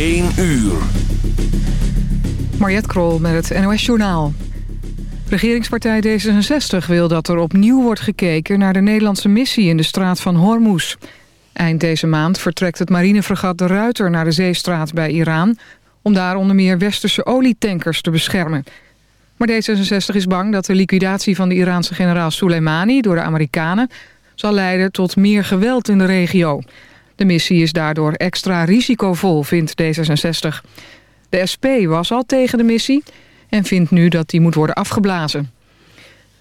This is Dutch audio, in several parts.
1 uur. Mariette Krol met het NOS Journaal. Regeringspartij D66 wil dat er opnieuw wordt gekeken... naar de Nederlandse missie in de straat van Hormuz. Eind deze maand vertrekt het marinefregat De Ruiter... naar de zeestraat bij Iran... om daar onder meer westerse olietankers te beschermen. Maar D66 is bang dat de liquidatie van de Iraanse generaal Soleimani... door de Amerikanen zal leiden tot meer geweld in de regio. De missie is daardoor extra risicovol, vindt D66. De SP was al tegen de missie en vindt nu dat die moet worden afgeblazen.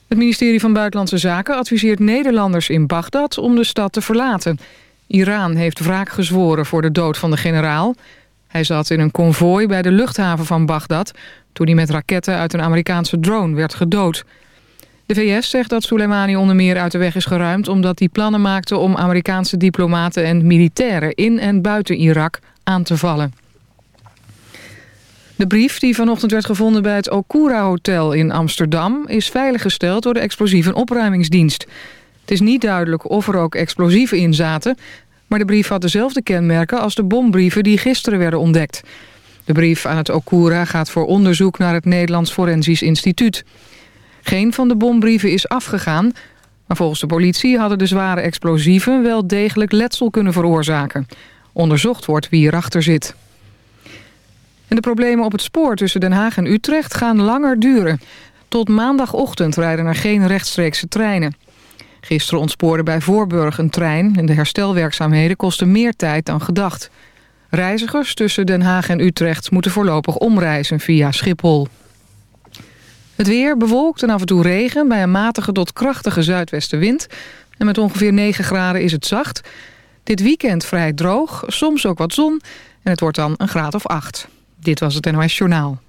Het ministerie van Buitenlandse Zaken adviseert Nederlanders in Bagdad om de stad te verlaten. Iran heeft wraak gezworen voor de dood van de generaal. Hij zat in een konvooi bij de luchthaven van Bagdad... toen hij met raketten uit een Amerikaanse drone werd gedood. De VS zegt dat Soleimani onder meer uit de weg is geruimd... omdat hij plannen maakte om Amerikaanse diplomaten en militairen... in en buiten Irak aan te vallen. De brief die vanochtend werd gevonden bij het Okura Hotel in Amsterdam... is veiliggesteld door de explosieve opruimingsdienst. Het is niet duidelijk of er ook explosieven in zaten... maar de brief had dezelfde kenmerken als de bombrieven die gisteren werden ontdekt. De brief aan het Okura gaat voor onderzoek naar het Nederlands Forensisch Instituut. Geen van de bombrieven is afgegaan... maar volgens de politie hadden de zware explosieven wel degelijk letsel kunnen veroorzaken. Onderzocht wordt wie erachter zit. En de problemen op het spoor tussen Den Haag en Utrecht gaan langer duren. Tot maandagochtend rijden er geen rechtstreekse treinen. Gisteren ontspoorde bij Voorburg een trein... en de herstelwerkzaamheden kosten meer tijd dan gedacht. Reizigers tussen Den Haag en Utrecht moeten voorlopig omreizen via Schiphol. Het weer bewolkt en af en toe regen bij een matige tot krachtige zuidwestenwind. En met ongeveer 9 graden is het zacht. Dit weekend vrij droog, soms ook wat zon en het wordt dan een graad of 8. Dit was het NOS Journaal.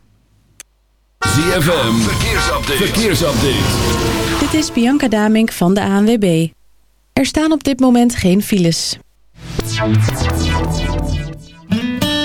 ZFM, verkeersupdate. verkeersupdate. Dit is Bianca Damink van de ANWB. Er staan op dit moment geen files.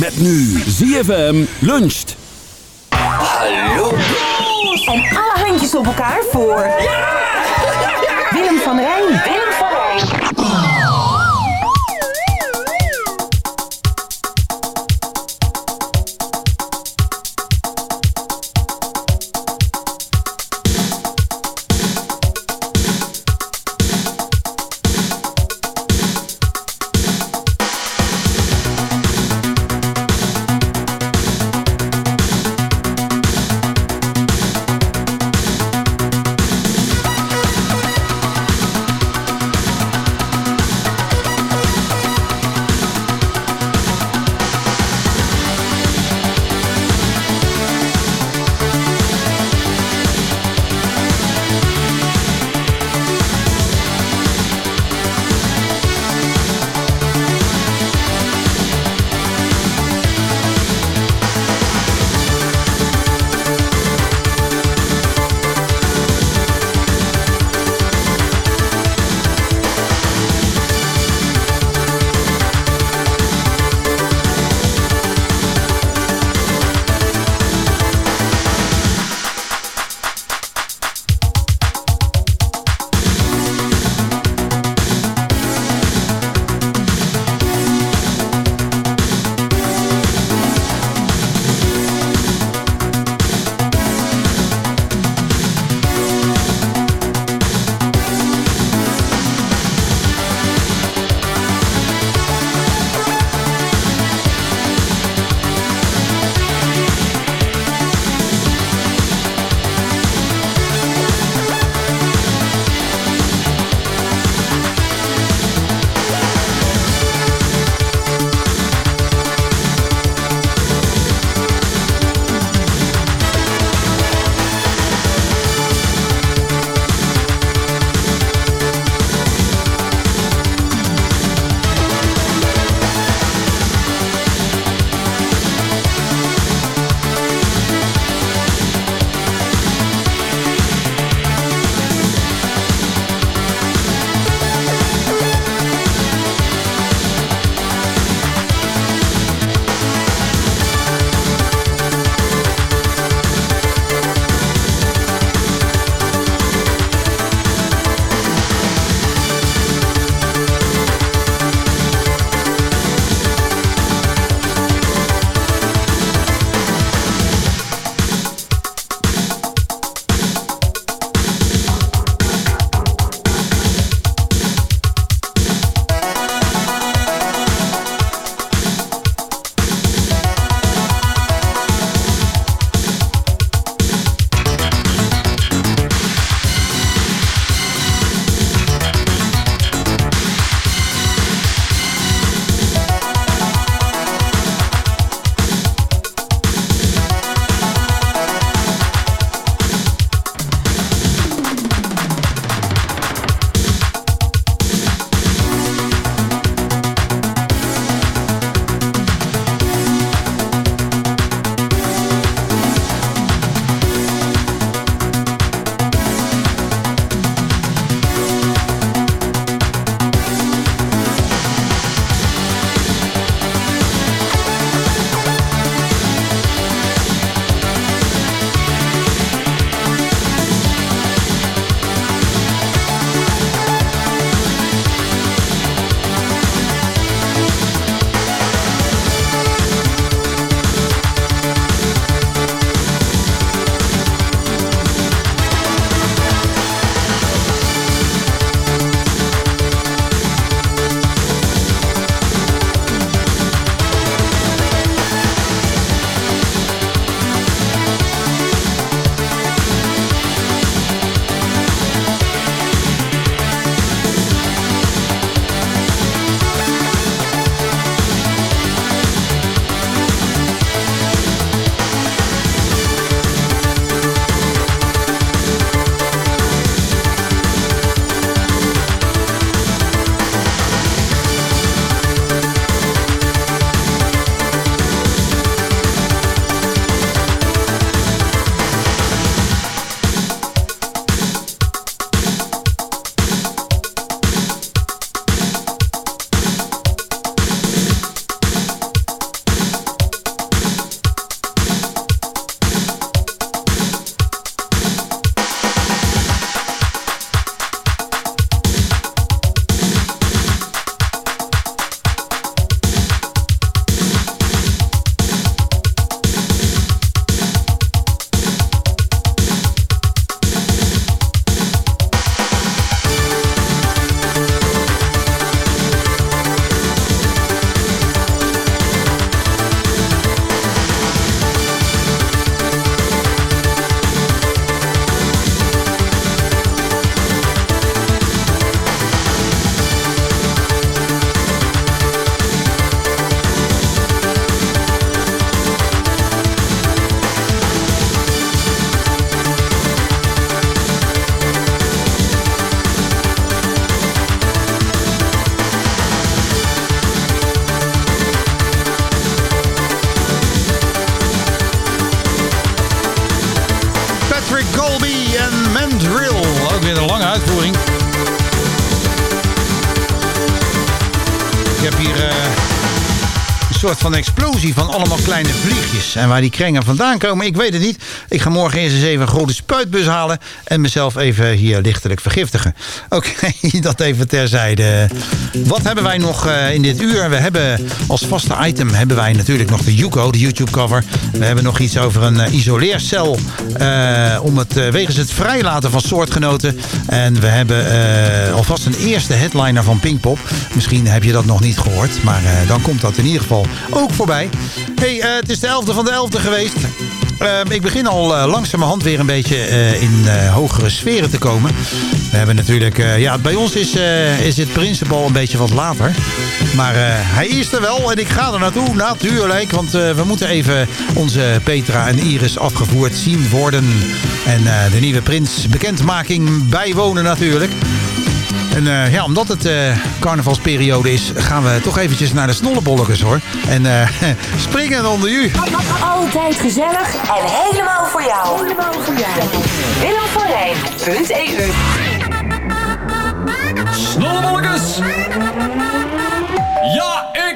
Met nu ZFM luncht. Hallo. En alle handjes op elkaar voor... Willem van Rijn. Willem En waar die krengen vandaan komen, ik weet het niet. Ik ga morgen eerst eens even een grote spuitbus halen... en mezelf even hier lichtelijk vergiftigen. Oké, dat even terzijde. Wat hebben wij nog eh, in dit uur? We hebben als vaste item hebben wij natuurlijk nog de Yuko, de YouTube-cover. We hebben nog iets over een eh, isoleercel... eh, om het, wegens het vrijlaten van soortgenoten. En we hebben alvast een eerste headliner van Pinkpop. Misschien heb je dat nog niet gehoord, maar dan komt dat in ieder geval ook voorbij. Hey, eh, het is de 11e van de 11e geweest. Ehm, ik begin al uh, langzamerhand weer een beetje eh, in eh, hogere sferen te komen. We hebben natuurlijk... eh, ja, bij ons is, eh, is het principal een beetje wat later. Maar eh, hij is er wel en ik ga er naartoe, natuurlijk. Want eh, we moeten even onze Petra en Iris afgevoerd zien worden. En eh, de nieuwe prins bekendmaking bijwonen natuurlijk. En eh, ja, omdat het eh, carnavalsperiode is, gaan we toch eventjes naar de snollebolletjes hoor. En eh, springen onder u. Altijd gezellig en helemaal voor jou. Helemaal voor jou. Willem van Rijn.eu Snollebolletjes! Ja, ik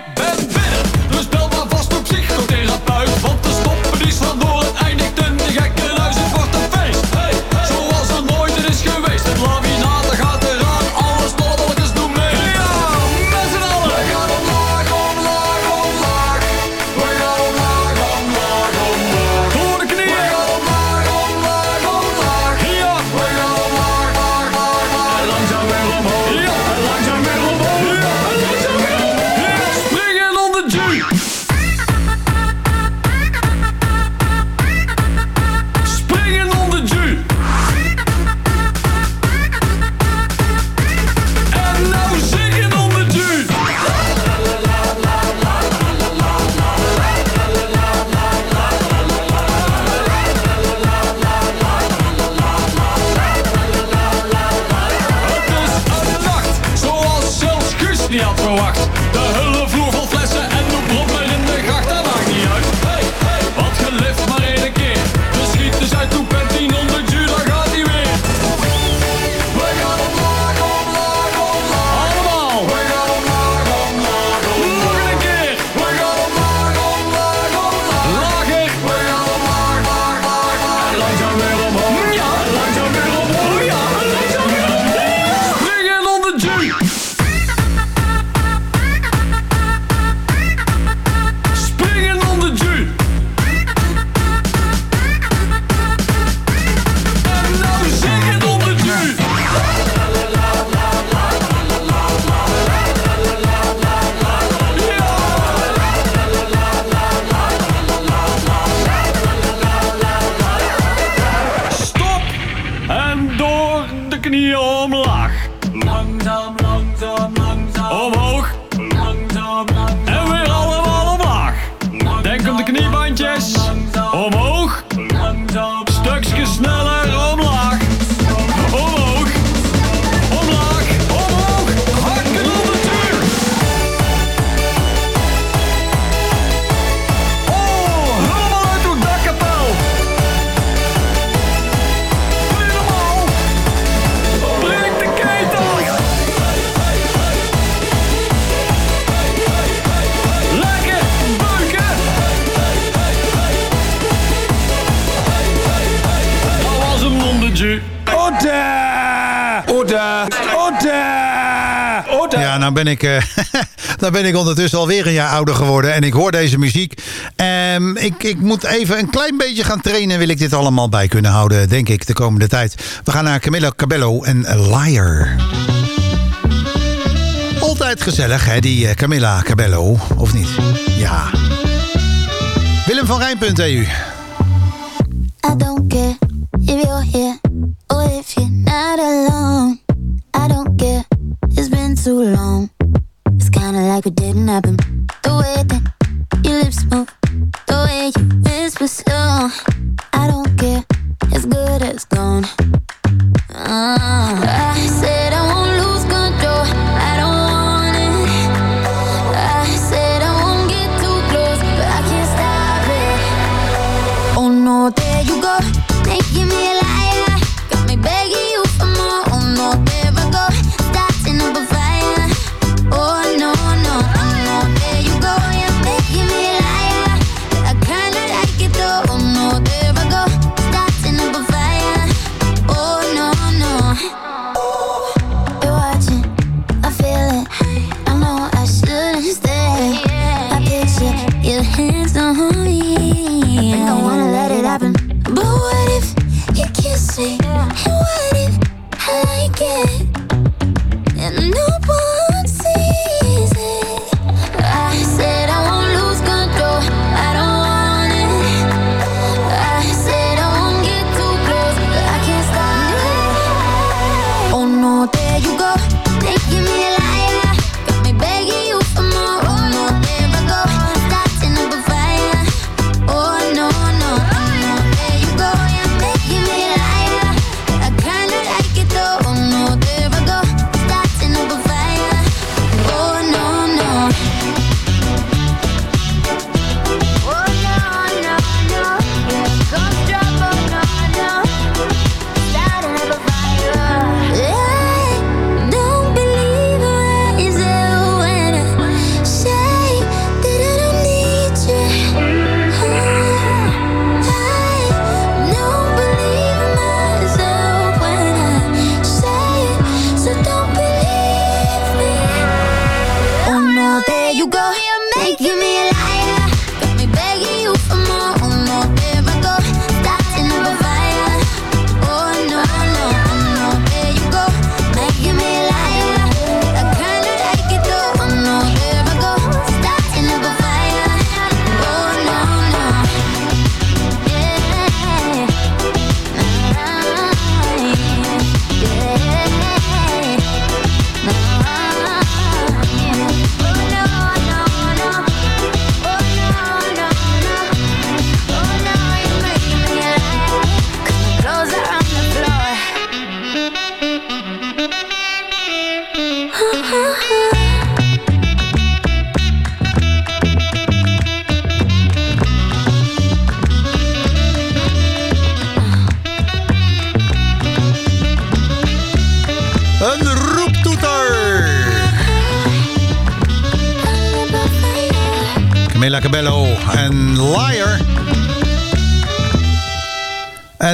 nou ben ik, eh, nou ben ik ondertussen alweer een jaar ouder geworden. En ik hoor deze muziek. Ehm, ik, ik moet even een klein beetje gaan trainen. Wil ik dit allemaal bij kunnen houden, denk ik, de komende tijd. We gaan naar Camilla Cabello en Liar. Altijd gezellig, hè, die eh, Camilla Cabello. Of niet? Ja. Willem van Rijn.eu. I don't care if you're here or if you're not alone. Like it didn't happen. The way that your lips move,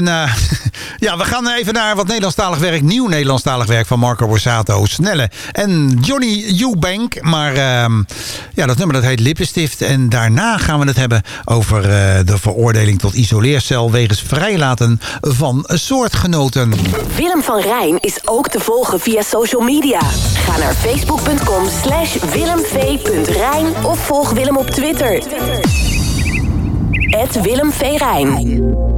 Eh, ja, we gaan even naar wat Nederlandstalig werk. Nieuw Nederlandstalig werk van Marco Borsato. Snelle en Johnny Eubank. Maar ehm, ja, dat nummer dat heet Lippenstift. En daarna gaan we het hebben over eh, de veroordeling tot isoleercel... wegens vrijlaten van soortgenoten. Willem van Rijn is ook te volgen via social media. Ga naar facebook.com slash willemv.rijn of volg Willem op Twitter. Willem. Rijn.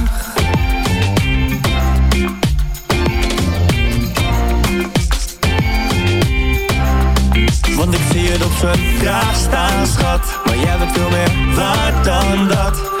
Want ik zie het op zijn staan, schat. Maar jij bent veel meer waard dan dat.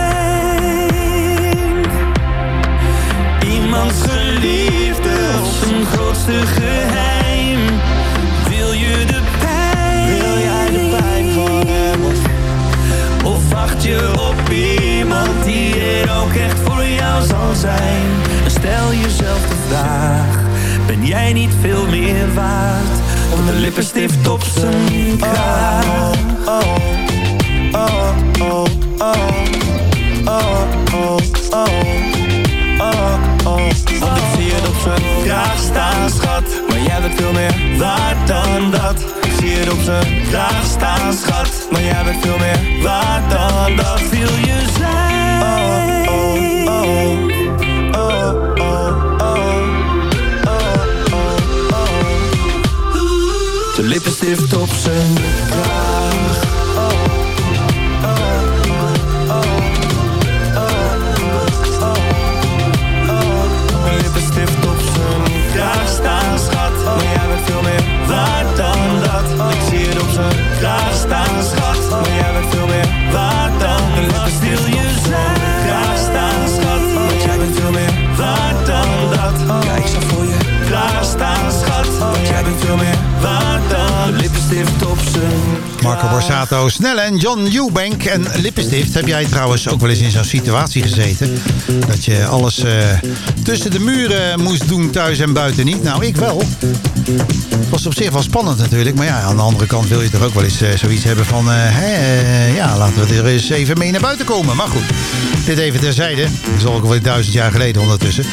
Iemand geliefde of zijn grootste geheim? Wil je de pijn? Wil jij de pijn van hem? Of wacht je op iemand die er ook echt voor jou zal zijn? Stel jezelf de vraag, ben jij niet veel meer waard? dan de lippenstift op zijn kraag. oh, oh, oh, oh. oh, oh. Kraag staan, schat. Maar jij bent veel meer waard dan dat. Ik zie het op zijn kraag staan, schat. Maar jij bent veel meer waard dan dat. Wil je zijn? Oh, oh, oh. Oh, oh, oh. De lippenstift op zijn kraag. Lippenstift op zijn Marco Borsato, Snelle en John Eubank. En lippenstift, heb jij trouwens ook wel eens in zo'n situatie gezeten? Dat je alles eh, tussen de muren moest doen, thuis en buiten niet? Nou, ik wel. Het was op zich wel spannend natuurlijk. Maar ja, aan de andere kant wil je toch ook wel eens eh, zoiets hebben van... eh, ja, laten we er eens even mee naar buiten komen. Maar goed, dit even terzijde. Dat is al ook wel duizend jaar geleden ondertussen.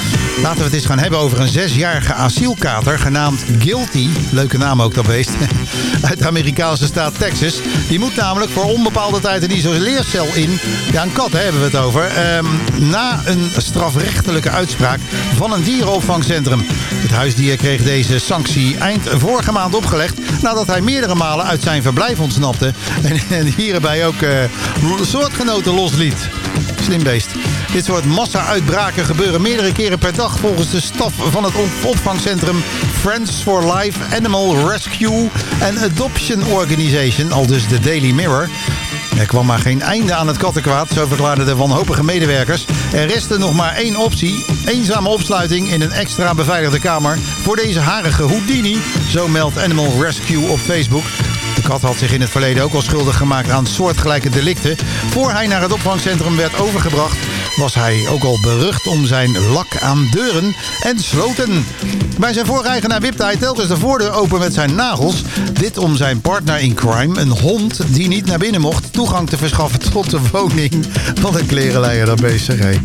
Laten we het eens gaan hebben over een zesjarige asielkater... genaamd Guilty, leuke naam ook dat beest... uit de Amerikaanse staat Texas. Die moet namelijk voor onbepaalde tijd een isoleercel in. Ja, een kat hebben we het over. Ehm, na een strafrechtelijke uitspraak van een dierenopvangcentrum. Het huisdier kreeg deze sanctie eind vorige maand opgelegd... nadat hij meerdere malen uit zijn verblijf ontsnapte... en, hierbij ook eh, soortgenoten losliet. Slim beest. Dit soort massa-uitbraken gebeuren meerdere keren per dag... volgens de staf van het op- opvangcentrum Friends for Life Animal Rescue and Adoption Organization, al dus de Daily Mirror. Er kwam maar geen einde aan het kattenkwaad, zo verklaarden de wanhopige medewerkers. Er restte nog maar één optie. Eenzame opsluiting in een extra beveiligde kamer voor deze harige Houdini. Zo meldt Animal Rescue op Facebook. De kat had zich in het verleden ook al schuldig gemaakt aan soortgelijke delicten. Voor hij naar het opvangcentrum werd overgebracht was hij ook al berucht om zijn lak aan deuren en sloten. Bij zijn vorige eigenaar wipte hij telkens de voordeur open met zijn nagels. Dit om zijn partner in crime, een hond die niet naar binnen mocht, toegang te verschaffen tot de woning. Wat een klerenleier dat hé.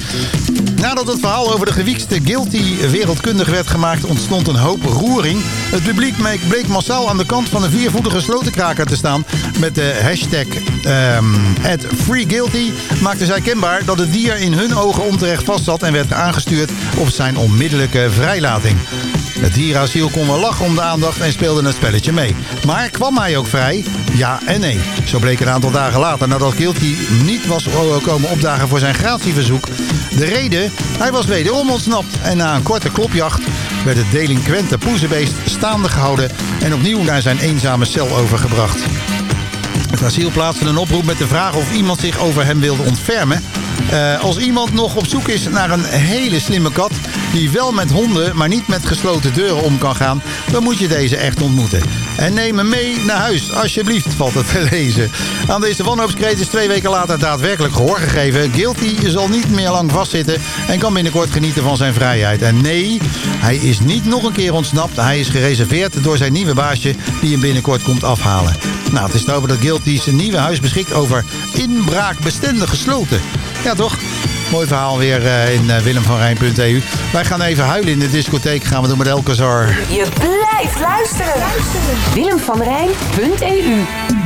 Nadat het verhaal over de gewiekste guilty wereldkundig werd gemaakt, ontstond een hoop roering. Het publiek bleek massaal aan de kant van een viervoetige slotenkraker te staan. Met de hashtag ehm @freeguilty maakten zij kenbaar dat het dier in hun ogen onterecht vastzat en werd aangestuurd op zijn onmiddellijke vrijlating. Het dierenasiel kon wel lachen om de aandacht en speelde het spelletje mee. Maar kwam hij ook vrij? Ja en nee. Zo bleek een aantal dagen later nadat Guilty niet was komen opdagen voor zijn gratieverzoek. De reden? Hij was wederom ontsnapt en na een korte klopjacht werd het delinquente poezenbeest staande gehouden en opnieuw naar zijn eenzame cel overgebracht. Het asiel plaatste een oproep met de vraag of iemand zich over hem wilde ontfermen. Eh, als iemand nog op zoek is naar een hele slimme kat... die wel met honden, maar niet met gesloten deuren om kan gaan... dan moet je deze echt ontmoeten. En neem hem mee naar huis, alsjeblieft, valt het te lezen. Aan deze wanhoopskreet is twee weken later daadwerkelijk gehoor gegeven. Guilty zal niet meer lang vastzitten en kan binnenkort genieten van zijn vrijheid. En nee, hij is niet nog een keer ontsnapt. Hij is gereserveerd door zijn nieuwe baasje die hem binnenkort komt afhalen. Nou, het is te hopen dat Guilty zijn nieuwe huis beschikt over inbraakbestendige sloten. Ja, toch? Mooi verhaal weer eh, in uh, willemvanrijn.eu. Wij gaan even huilen in de discotheek. Gaan we doen met Elkazar. Je blijft luisteren. Willemvanrijn.eu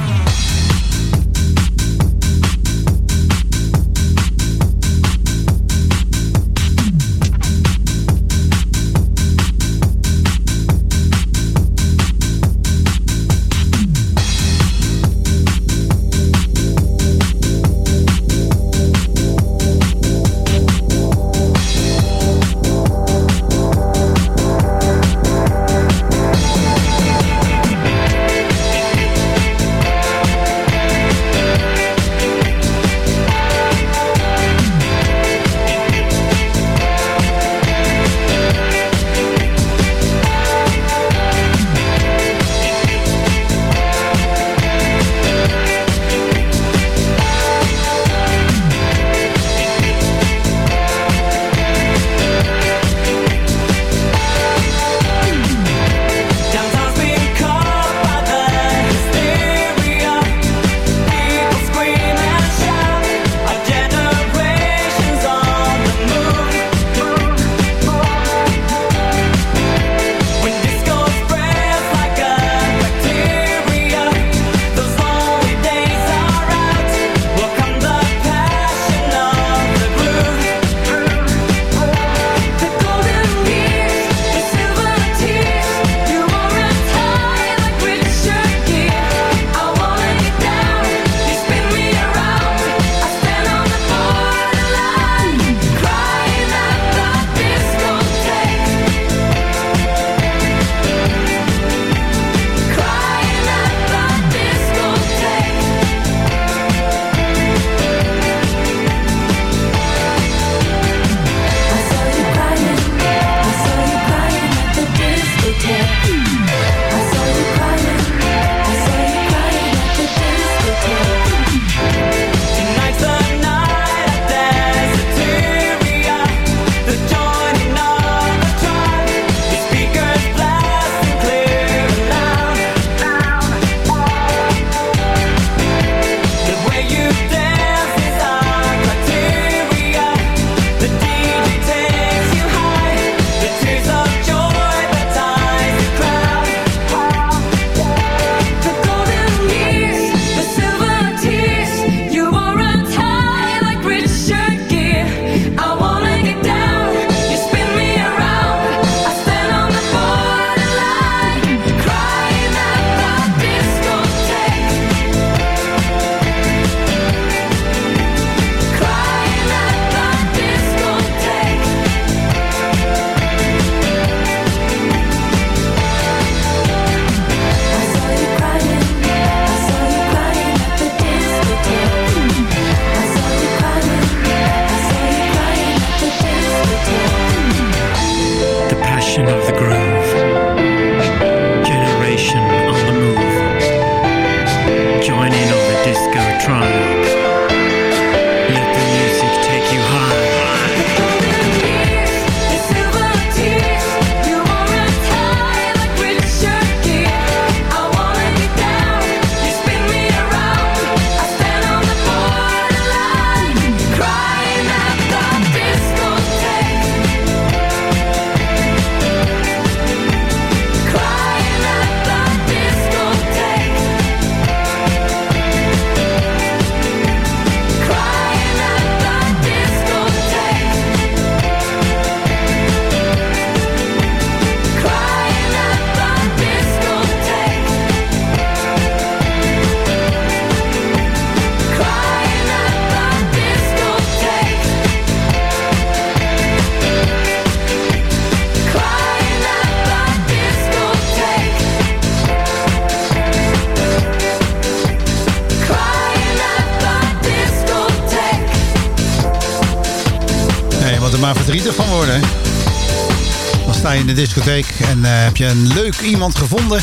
en eh, heb je een leuk iemand gevonden.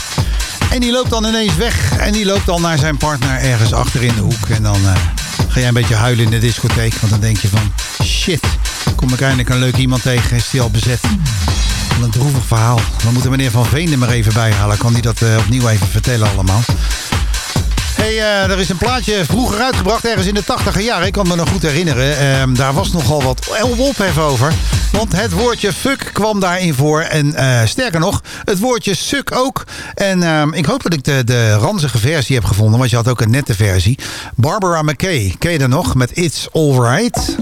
En die loopt dan ineens weg. En die loopt dan naar zijn partner ergens achter in de hoek. En dan eh, ga jij een beetje huilen in de discotheek. Want dan denk je van, shit, kom ik eindelijk een leuk iemand tegen. Is die al bezet? Wat een droevig verhaal. We moeten meneer Van Veen er maar even bij halen. Kan die dat eh, opnieuw even vertellen allemaal? Hey, er is een plaatje vroeger uitgebracht, ergens in de 80 jaren. Ik kan me nog goed herinneren. Ehm, daar was nogal wat ophef over. Want het woordje fuck kwam daarin voor. En eh, sterker nog, het woordje suk ook. En ehm, ik hoop dat ik de, de ranzige versie heb gevonden. Want je had ook een nette versie. Barbara McKay, ken je dat nog? Met It's Alright.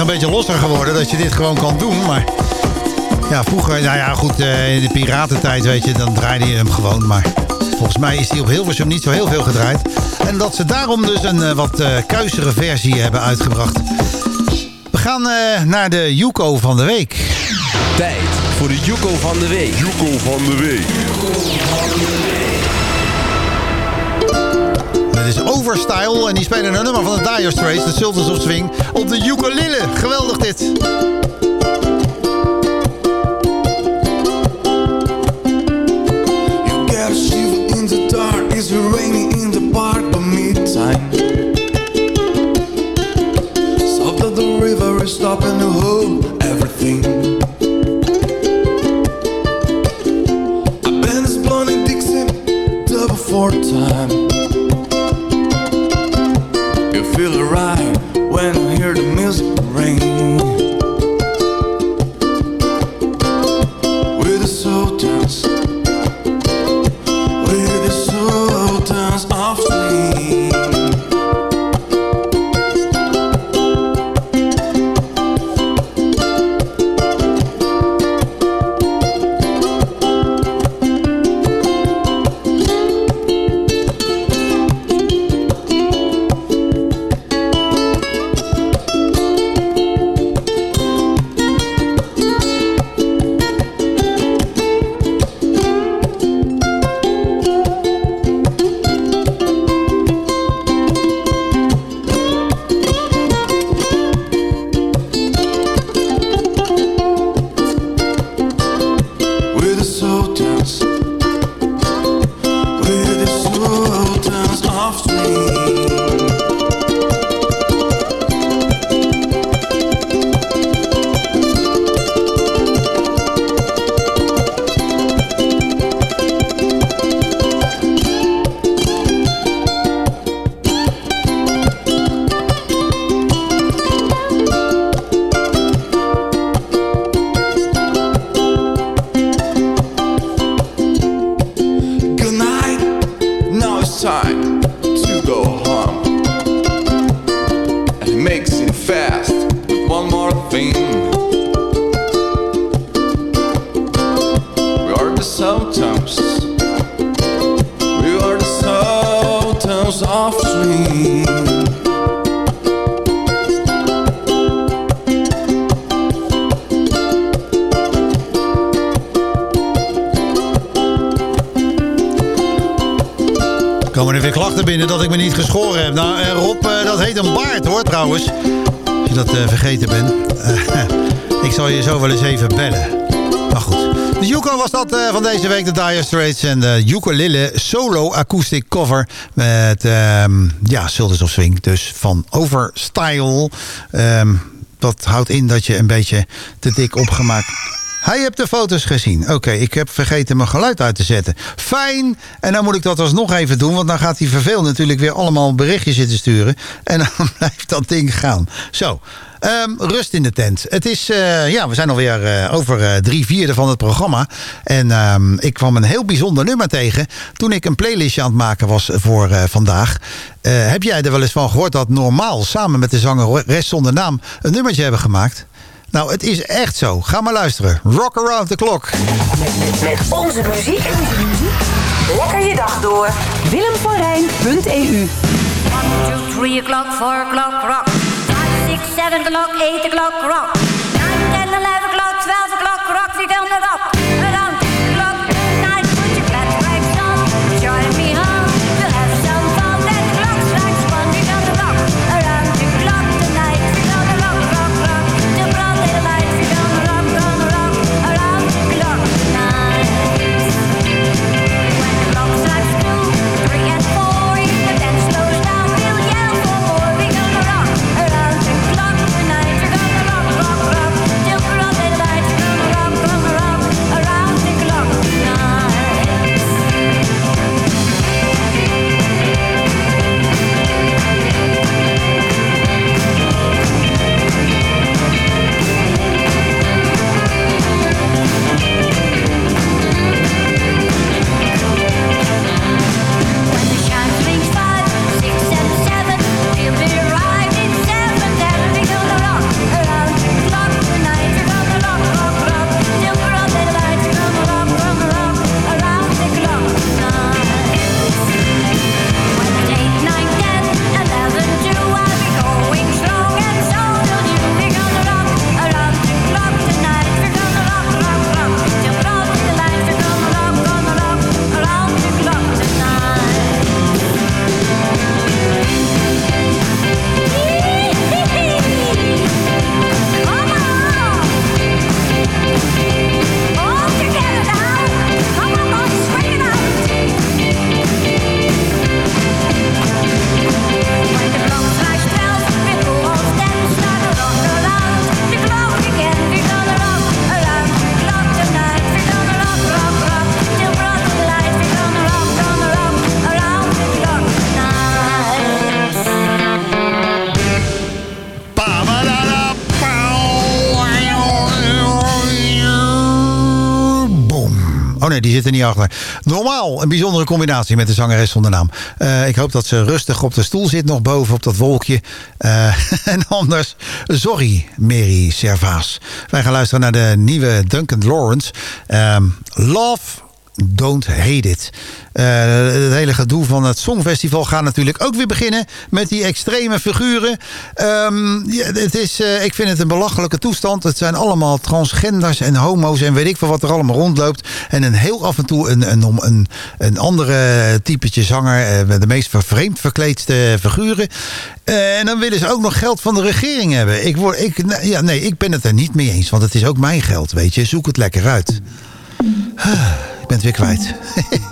Een beetje losser geworden dat je dit gewoon kan doen. Maar ja, vroeger, nou ja, goed, eh, in de piratentijd, weet je, dan draaide je hem gewoon. Maar volgens mij is die op Hilversum niet zo heel veel gedraaid. En dat ze daarom dus een eh, wat eh kuisere versie hebben uitgebracht. We gaan naar de Yuko van de week. Tijd voor de Yuko van de week. Yuko van de week is Overstyle. En die spelen een nummer van de Dire Straits, de Silvers of Swing, op de ukulele. Geweldig dit. You get a in the dark, is rainy in the park, but meantime. South the river is stopping to hold everything. Four time feel alright. Time to go binnen dat ik me niet geschoren heb. Nou, eh, Rob, eh, dat heet een baard hoor trouwens. Als je dat eh, vergeten bent. Ik zal je zo wel eens even bellen. Maar goed. De Yuko was dat van deze week. De Dire Straits en de Ukulele Solo Acoustic Cover. Met, ehm, ja, Sultans of Swing. Dus van Overstyle. Ehm dat houdt in dat je een beetje te dik opgemaakt... Hij hebt de foto's gezien. Oké, ik heb vergeten mijn geluid uit te zetten. Fijn. En dan moet ik dat alsnog even doen. Want dan gaat hij verveel natuurlijk weer allemaal berichtjes zitten sturen. En dan blijft dat ding gaan. Zo. ehm, rust in de tent. Het is, eh, ja, we zijn alweer eh, over eh, drie vierde van het programma. En ehm, ik kwam een heel bijzonder nummer tegen. Toen ik een playlistje aan het maken was voor vandaag. Heb jij er wel eens van gehoord dat normaal samen met de zanger Rest zonder naam een nummertje hebben gemaakt? Nou, het is echt zo. Ga maar luisteren. Rock Around the Clock. Met onze muziek. Lekker je dag door. Willemvanrijn.eu 3 o'clock, 4 o'clock, rock. 5, 6, 7 o'clock, 8 o'clock, rock. 9, 10, 11 o'clock, 12 o'clock, rock. We gonna rock. Zit er niet achter. Normaal, een bijzondere combinatie met de zangeres zonder naam. Eh, ik hoop dat ze rustig op de stoel zit, nog boven op dat wolkje. Eh, en anders, sorry, Mary Servaas. Wij gaan luisteren naar de nieuwe Duncan Lawrence. Ehm, Love Don't Hate It. Eh, het hele gedoe van het Songfestival gaat natuurlijk ook weer beginnen met die extreme figuren. Ehm, ja, het is, eh, ik vind het een belachelijke toestand. Het zijn allemaal transgenders en homo's en weet ik veel wat er allemaal rondloopt. En een heel af en toe een, een, een, andere typetje zanger eh, met de meest vreemd verkleedste figuren. En dan willen ze ook nog geld van de regering hebben. Ik, word, ik, nou, ja, nee, ik ben het er niet mee eens, want het is ook mijn geld, weet je. Zoek het lekker uit. Ik ben het weer kwijt.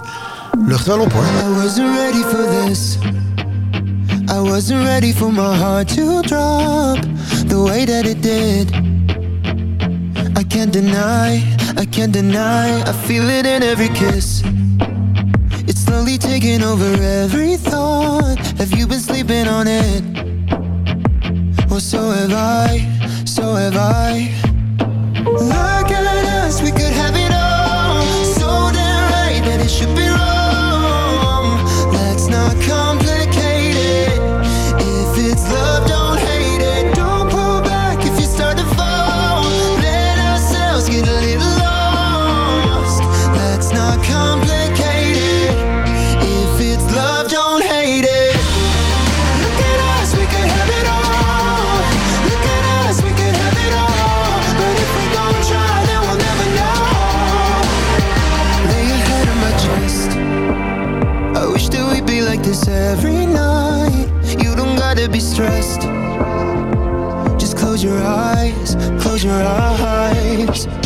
Lucht wel op hoor. I wasn't ready for this. I wasn't ready for my heart to drop the way that it did. I can't deny, I can't deny, I feel it in every kiss. It's slowly taking over every thought. Have you been sleeping on it? Well, so have I, so have I. Look at us, we could have it close your eyes, close your eyes.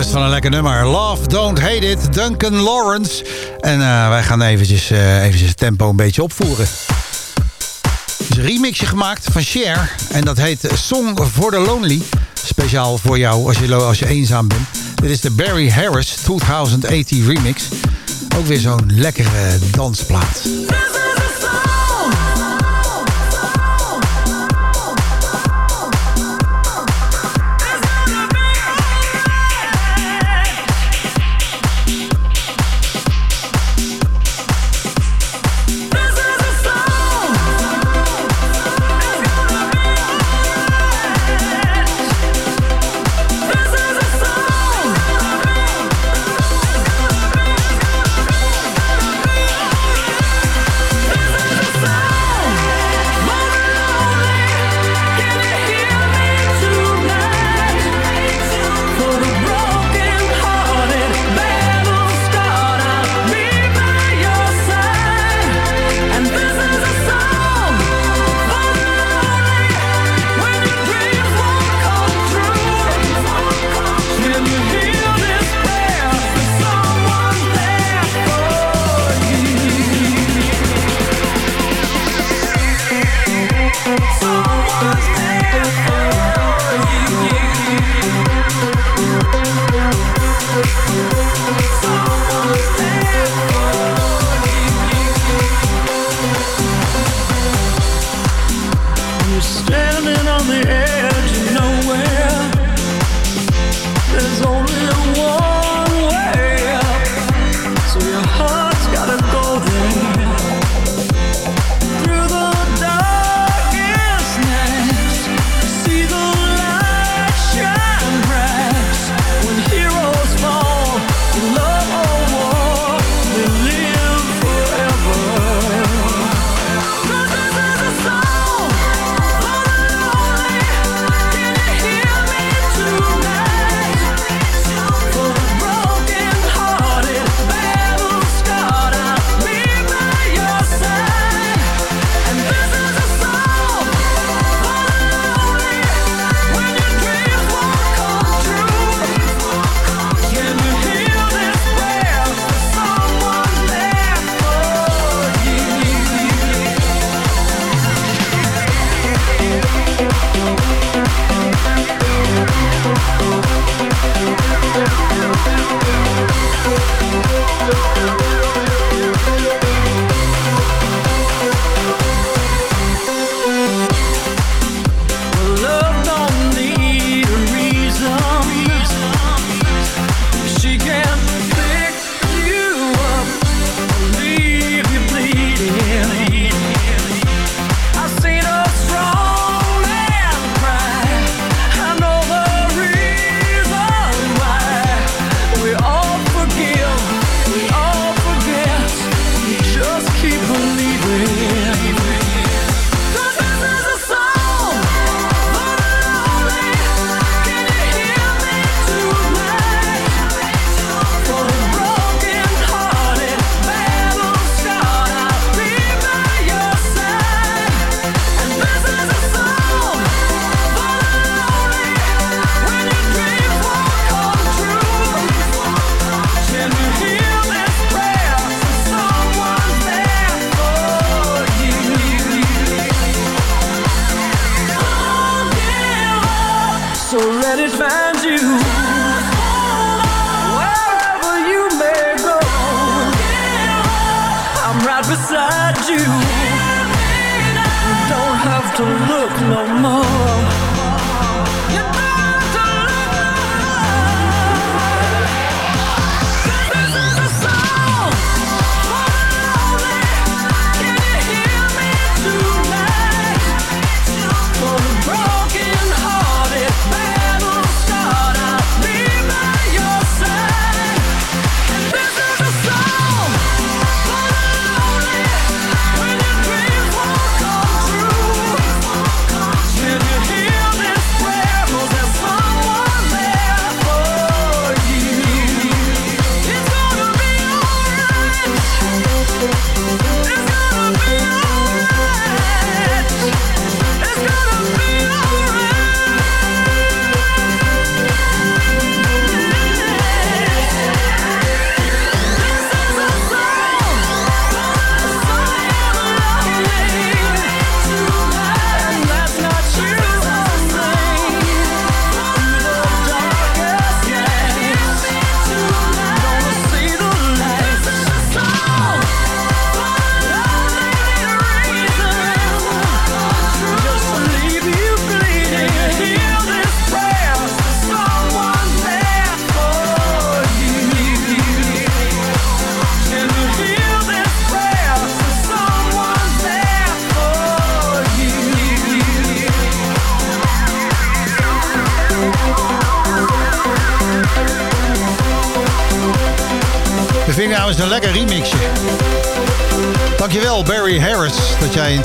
Best wel een lekker nummer. Love, Don't Hate It, Duncan Lawrence. En eh, wij gaan eventjes, eh, eventjes het tempo een beetje opvoeren. Er is een remixje gemaakt van Cher. En dat heet Song for the Lonely. Speciaal voor jou als je, als je eenzaam bent. Dit is de Barry Harris 2080 remix. Ook weer zo'n lekkere dansplaat. Right beside you. You don't have to look no more.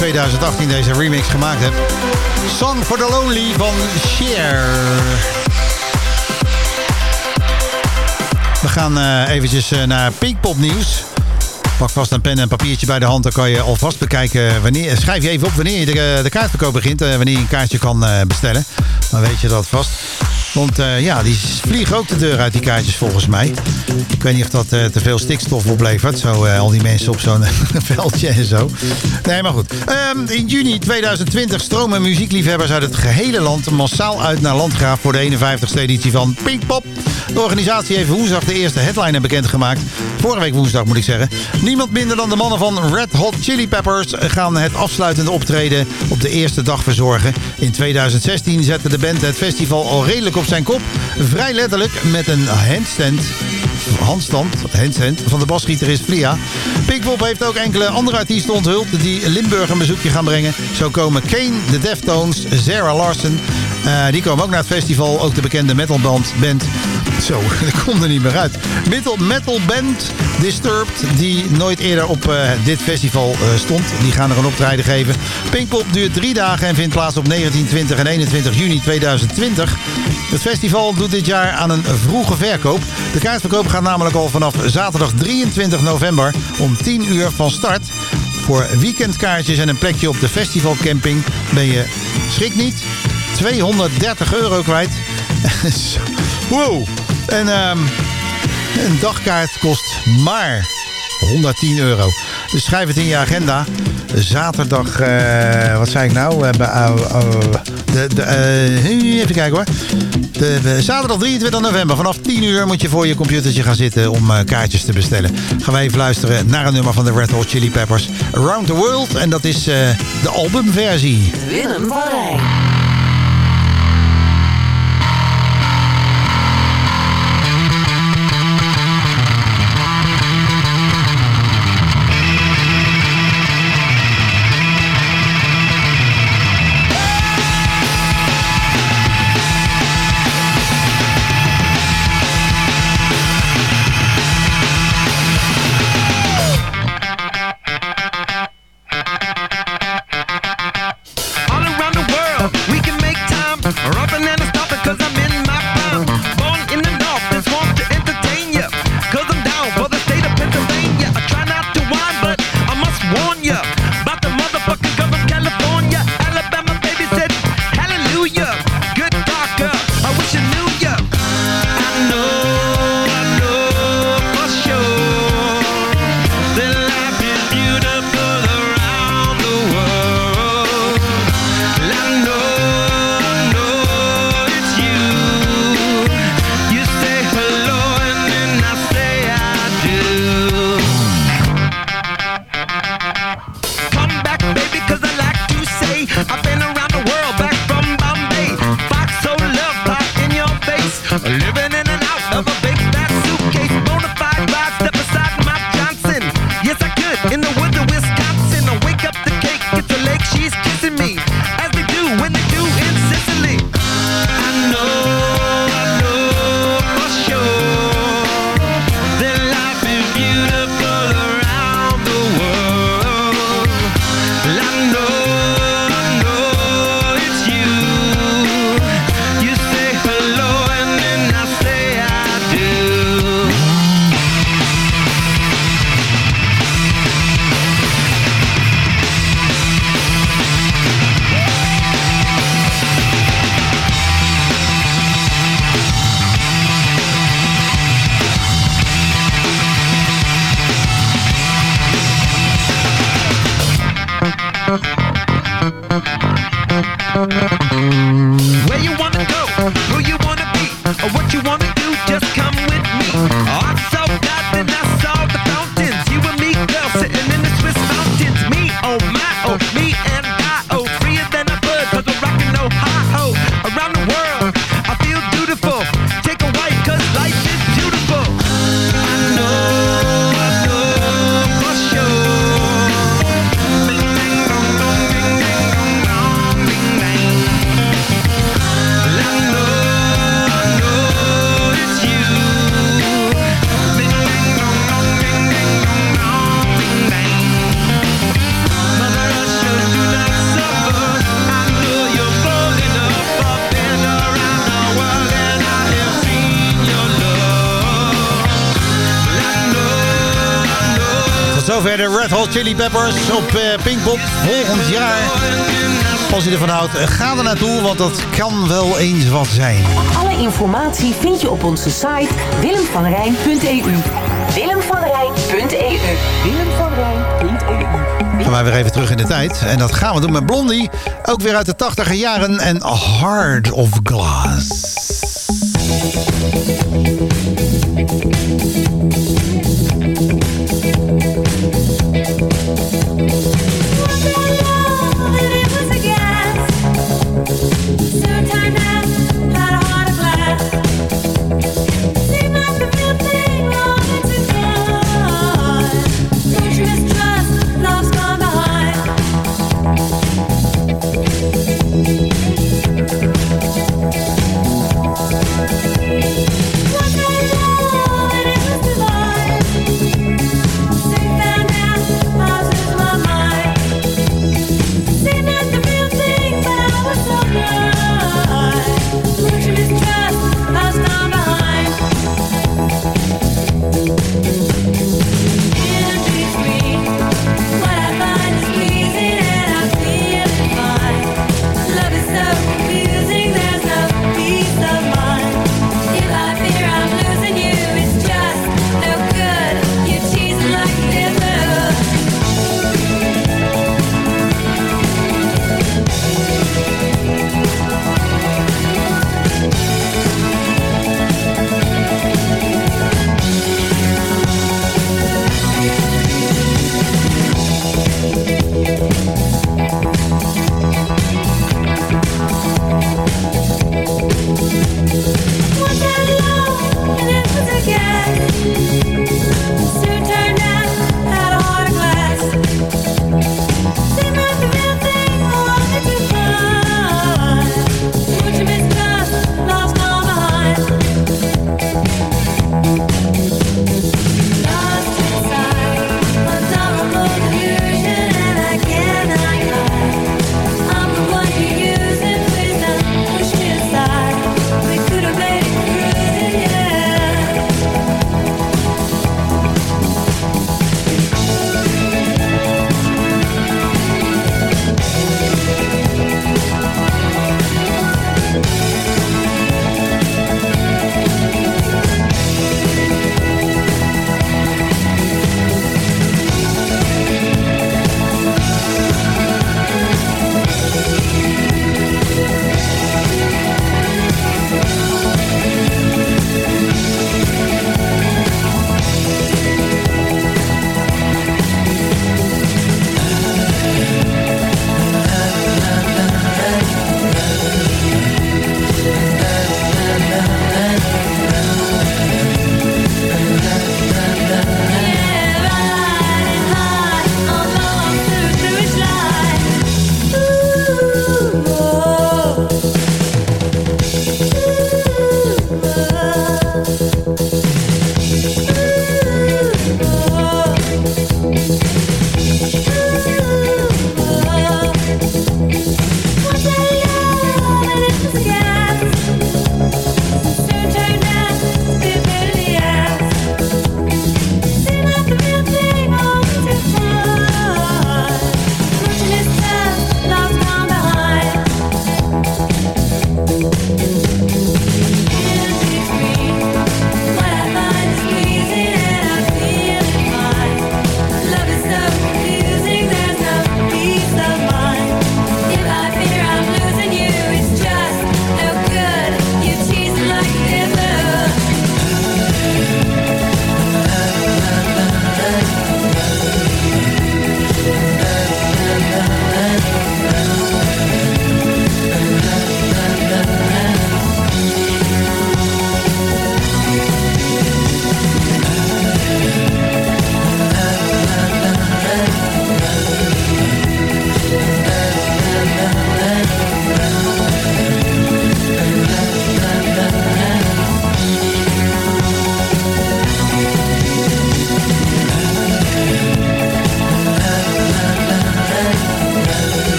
2018 deze remix gemaakt hebt. Song for the Lonely van Cher. We gaan eh, eventjes eh, naar Pinkpop nieuws. Pak vast een pen en papiertje bij de hand. Dan kan je alvast bekijken wanneer. Schrijf je even op wanneer de, de kaartverkoop begint. eh, wanneer je een kaartje kan eh, bestellen. Dan weet je dat vast. Want eh, ja, die vliegen ook de deur uit, die kaartjes volgens mij. Ik weet niet of dat eh, te veel stikstof oplevert. Zo eh, al die mensen op zo'n veldje en zo. Nee, maar goed. Ehm, in juni 2020 stromen muziekliefhebbers uit het gehele land massaal uit naar Landgraaf voor de 51ste editie van Pinkpop. De organisatie heeft woensdag de eerste headliner bekendgemaakt. Vorige week woensdag moet ik zeggen. Niemand minder dan de mannen van Red Hot Chili Peppers gaan het afsluitende optreden op de eerste dag verzorgen. In 2016 zette de band het festival al redelijk op zijn kop. Vrij letterlijk met een handstand handstand, handstand van de basgitarist Flia. Pinkpop heeft ook enkele andere artiesten onthuld die Limburg een bezoekje gaan brengen. Zo komen Kane, de Deftones, Sarah Larson. eh, die komen ook naar het festival. Ook de bekende metalband band. Zo, dat komt er niet meer uit. Metal, metal band Disturbed, die nooit eerder op eh, dit festival eh, stond. Die gaan er een optreden geven. Pinkpop duurt drie dagen en vindt plaats op 19, 20 en 21 juni 2020. Het festival doet dit jaar aan een vroege verkoop. De kaartverkoop gaat namelijk al vanaf zaterdag 23 november om 10 uur van start. Voor weekendkaartjes en een plekje op de festivalcamping ben je, schrik niet, 230 euro kwijt. wow. En ehm, een dagkaart kost maar 110 euro. Dus schrijf het in je agenda. Zaterdag, eh, wat zei ik nou? De, de, eh, even kijken hoor. De, zaterdag 23 november vanaf 10 uur moet je voor je computertje gaan zitten om eh, kaartjes te bestellen. Gaan wij even luisteren naar een nummer van de Red Hot Chili Peppers. Around the World. En dat is eh, de albumversie. Willem van. Chili Peppers op eh, Pinkpop volgend jaar. Als je ervan houdt, eh, ga er naartoe, want dat kan wel eens wat zijn. Alle informatie vind je op onze site willemvanrijn.eu willemvanrijn.eu we Gaan wij weer even terug in de tijd. En dat gaan we doen met Blondie. Ook weer uit de 80 jaren en Hard of Glass.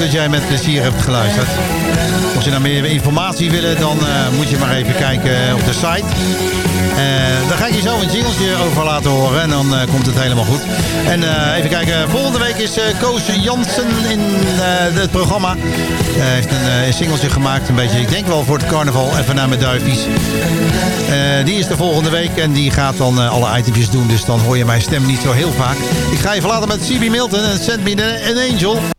Dat jij met plezier hebt geluisterd. Mocht je nou meer informatie willen, dan eh, moet je maar even kijken op de site. Eh, dan ga ik je zo een jingeltje over laten horen. En dan eh, komt het helemaal goed. En eh, even kijken. Volgende week is eh, Koos Jansen in eh, het programma. Hij heeft een, eh, een singeltje gemaakt. Een beetje, ik denk wel voor het carnaval. Even naar mijn duifies. Eh, die is de volgende week. En die gaat dan eh, alle itempjes doen. Dus dan hoor je mijn stem niet zo heel vaak. Ik ga je verlaten met CB Milton en Send Me an Angel.